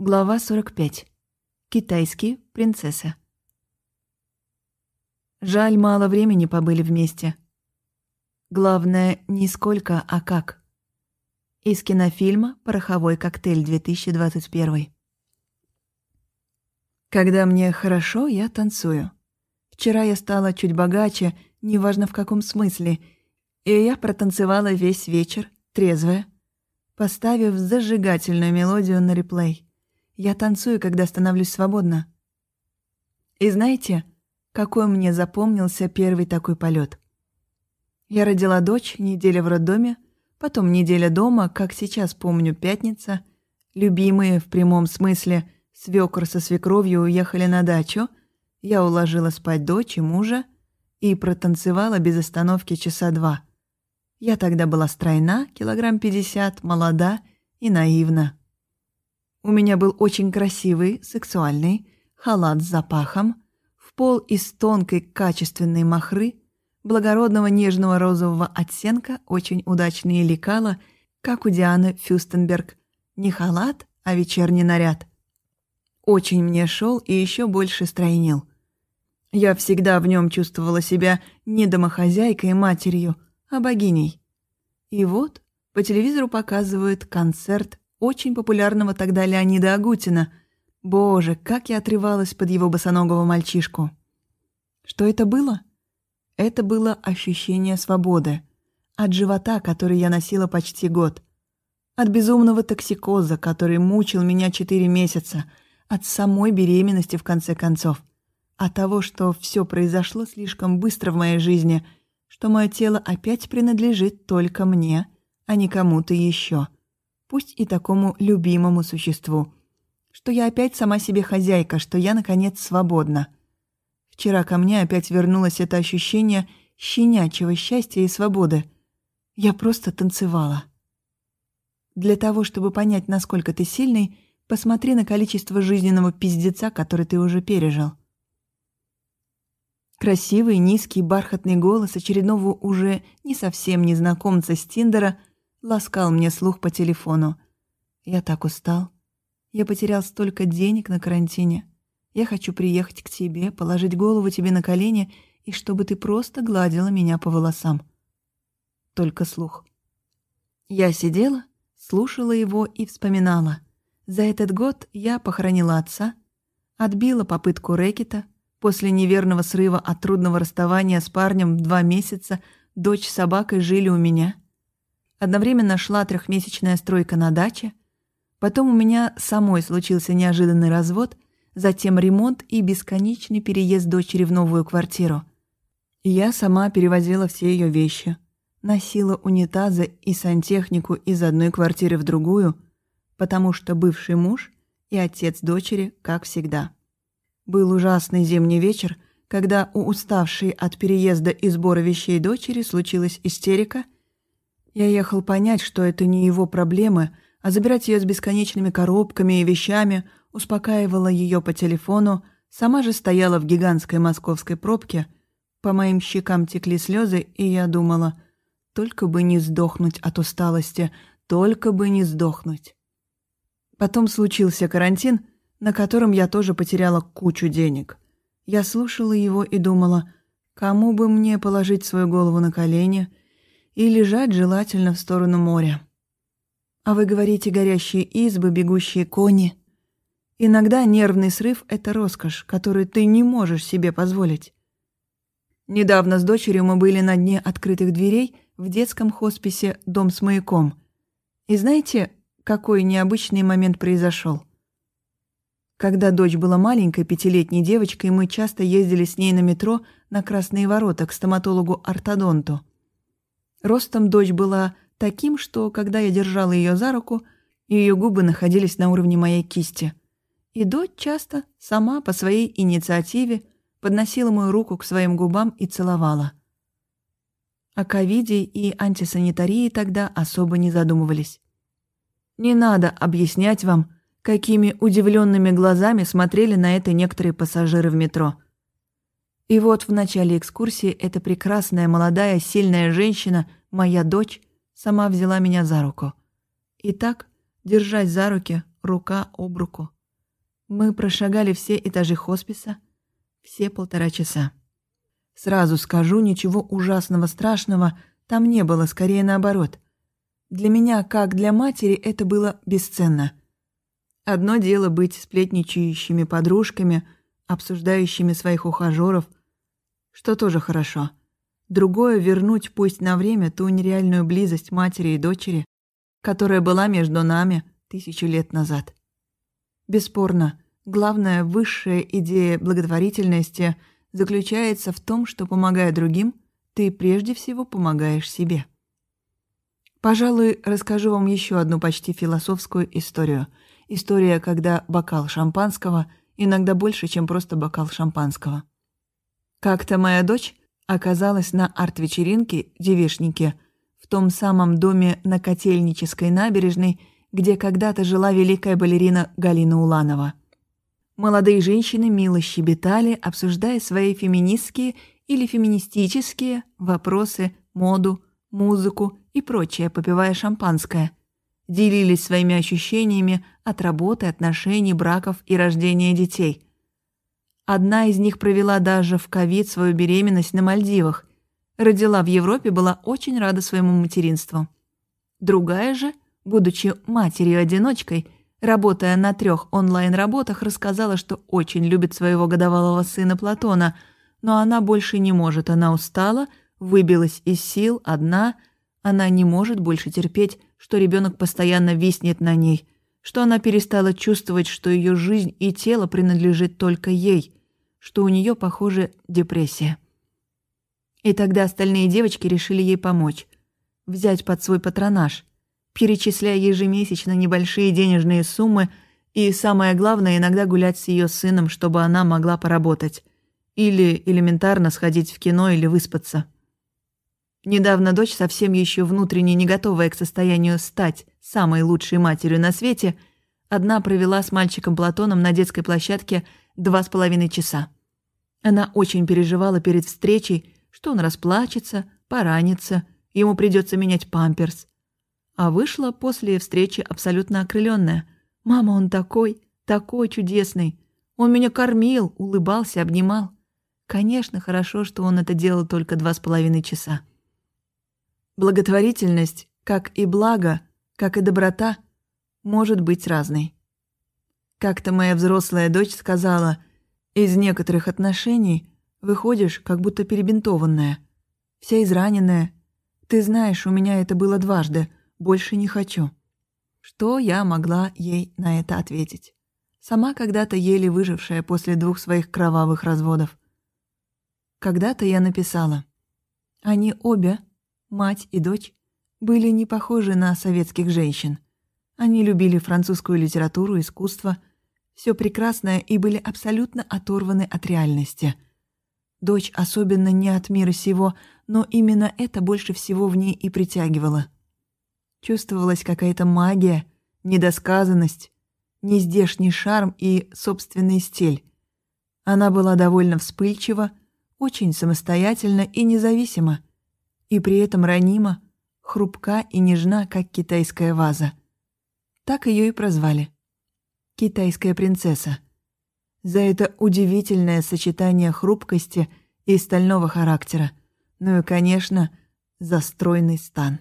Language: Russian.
Глава 45. Китайский принцесса. Жаль, мало времени побыли вместе. Главное, не сколько, а как. Из кинофильма «Пороховой коктейль 2021». Когда мне хорошо, я танцую. Вчера я стала чуть богаче, неважно в каком смысле, и я протанцевала весь вечер, трезвая, поставив зажигательную мелодию на реплей. Я танцую, когда становлюсь свободна. И знаете, какой мне запомнился первый такой полет? Я родила дочь, неделя в роддоме, потом неделя дома, как сейчас помню, пятница. Любимые, в прямом смысле, свекр со свекровью уехали на дачу. Я уложила спать дочь и мужа и протанцевала без остановки часа два. Я тогда была стройна, килограмм пятьдесят, молода и наивна. У меня был очень красивый, сексуальный халат с запахом, в пол из тонкой качественной махры, благородного нежного розового оттенка, очень удачные лекала, как у Дианы Фюстенберг. Не халат, а вечерний наряд. Очень мне шел и еще больше стройнил. Я всегда в нем чувствовала себя не домохозяйкой и матерью, а богиней. И вот по телевизору показывают концерт очень популярного тогда Леонида Агутина. Боже, как я отрывалась под его босоногого мальчишку. Что это было? Это было ощущение свободы. От живота, который я носила почти год. От безумного токсикоза, который мучил меня четыре месяца. От самой беременности, в конце концов. От того, что все произошло слишком быстро в моей жизни, что мое тело опять принадлежит только мне, а не кому-то еще пусть и такому любимому существу. Что я опять сама себе хозяйка, что я, наконец, свободна. Вчера ко мне опять вернулось это ощущение щенячьего счастья и свободы. Я просто танцевала. Для того, чтобы понять, насколько ты сильный, посмотри на количество жизненного пиздеца, который ты уже пережил. Красивый, низкий, бархатный голос очередного уже не совсем незнакомца с Тиндера — ласкал мне слух по телефону. Я так устал. Я потерял столько денег на карантине. Я хочу приехать к тебе, положить голову тебе на колени и чтобы ты просто гладила меня по волосам. Только слух. Я сидела, слушала его и вспоминала. За этот год я похоронила отца, отбила попытку рэкета, после неверного срыва от трудного расставания с парнем два месяца дочь с собакой жили у меня — Одновременно шла трехмесячная стройка на даче. Потом у меня самой случился неожиданный развод, затем ремонт и бесконечный переезд дочери в новую квартиру. Я сама перевозила все ее вещи. Носила унитазы и сантехнику из одной квартиры в другую, потому что бывший муж и отец дочери, как всегда. Был ужасный зимний вечер, когда у уставшей от переезда и сбора вещей дочери случилась истерика – я ехал понять, что это не его проблемы, а забирать ее с бесконечными коробками и вещами, успокаивала ее по телефону, сама же стояла в гигантской московской пробке. По моим щекам текли слезы, и я думала, только бы не сдохнуть от усталости, только бы не сдохнуть. Потом случился карантин, на котором я тоже потеряла кучу денег. Я слушала его и думала, кому бы мне положить свою голову на колени — и лежать желательно в сторону моря. А вы говорите горящие избы, бегущие кони. Иногда нервный срыв — это роскошь, которую ты не можешь себе позволить. Недавно с дочерью мы были на дне открытых дверей в детском хосписе «Дом с маяком». И знаете, какой необычный момент произошел? Когда дочь была маленькой, пятилетней девочкой, мы часто ездили с ней на метро на Красные ворота к стоматологу-ортодонту. Ростом дочь была таким, что, когда я держала ее за руку, ее губы находились на уровне моей кисти. И дочь часто, сама по своей инициативе, подносила мою руку к своим губам и целовала. О ковиде и антисанитарии тогда особо не задумывались. Не надо объяснять вам, какими удивленными глазами смотрели на это некоторые пассажиры в метро. И вот в начале экскурсии эта прекрасная, молодая, сильная женщина, моя дочь, сама взяла меня за руку. И так, держась за руки, рука об руку. Мы прошагали все этажи хосписа, все полтора часа. Сразу скажу, ничего ужасного, страшного там не было, скорее наоборот. Для меня, как для матери, это было бесценно. Одно дело быть сплетничающими подружками, обсуждающими своих ухажеров, что тоже хорошо. Другое — вернуть, пусть на время, ту нереальную близость матери и дочери, которая была между нами тысячу лет назад. Бесспорно, главная высшая идея благотворительности заключается в том, что, помогая другим, ты прежде всего помогаешь себе. Пожалуй, расскажу вам еще одну почти философскую историю. История, когда бокал шампанского иногда больше, чем просто бокал шампанского. Как-то моя дочь оказалась на арт-вечеринке девишники в том самом доме на Котельнической набережной, где когда-то жила великая балерина Галина Уланова. Молодые женщины мило щебетали, обсуждая свои феминистские или феминистические вопросы, моду, музыку и прочее, попивая шампанское. Делились своими ощущениями от работы, отношений, браков и рождения детей. Одна из них провела даже в ковид свою беременность на Мальдивах. Родила в Европе, была очень рада своему материнству. Другая же – будучи матерью-одиночкой, работая на трех онлайн-работах, рассказала, что очень любит своего годовалого сына Платона, но она больше не может, она устала, выбилась из сил, одна, она не может больше терпеть, что ребенок постоянно виснет на ней, что она перестала чувствовать, что ее жизнь и тело принадлежит только ей, что у нее, похоже, депрессия. И тогда остальные девочки решили ей помочь, взять под свой патронаж – перечисляя ежемесячно небольшие денежные суммы и, самое главное, иногда гулять с ее сыном, чтобы она могла поработать. Или элементарно сходить в кино или выспаться. Недавно дочь, совсем еще внутренне не готовая к состоянию стать самой лучшей матерью на свете, одна провела с мальчиком Платоном на детской площадке два с половиной часа. Она очень переживала перед встречей, что он расплачется, поранится, ему придется менять памперс, а вышла после встречи абсолютно окрыленная. «Мама, он такой, такой чудесный! Он меня кормил, улыбался, обнимал. Конечно, хорошо, что он это делал только два с половиной часа. Благотворительность, как и благо, как и доброта, может быть разной. Как-то моя взрослая дочь сказала, из некоторых отношений выходишь как будто перебинтованная, вся израненная. Ты знаешь, у меня это было дважды — больше не хочу. Что я могла ей на это ответить? Сама когда-то еле выжившая после двух своих кровавых разводов. Когда-то я написала. Они обе, мать и дочь, были не похожи на советских женщин. Они любили французскую литературу, искусство, все прекрасное и были абсолютно оторваны от реальности. Дочь особенно не от мира сего, но именно это больше всего в ней и притягивало. Чувствовалась какая-то магия, недосказанность, нездешний шарм и собственный стиль. Она была довольно вспыльчива, очень самостоятельна и независима, и при этом ранима, хрупка и нежна, как китайская ваза. Так ее и прозвали. Китайская принцесса. За это удивительное сочетание хрупкости и стального характера. Ну и, конечно, за стройный стан.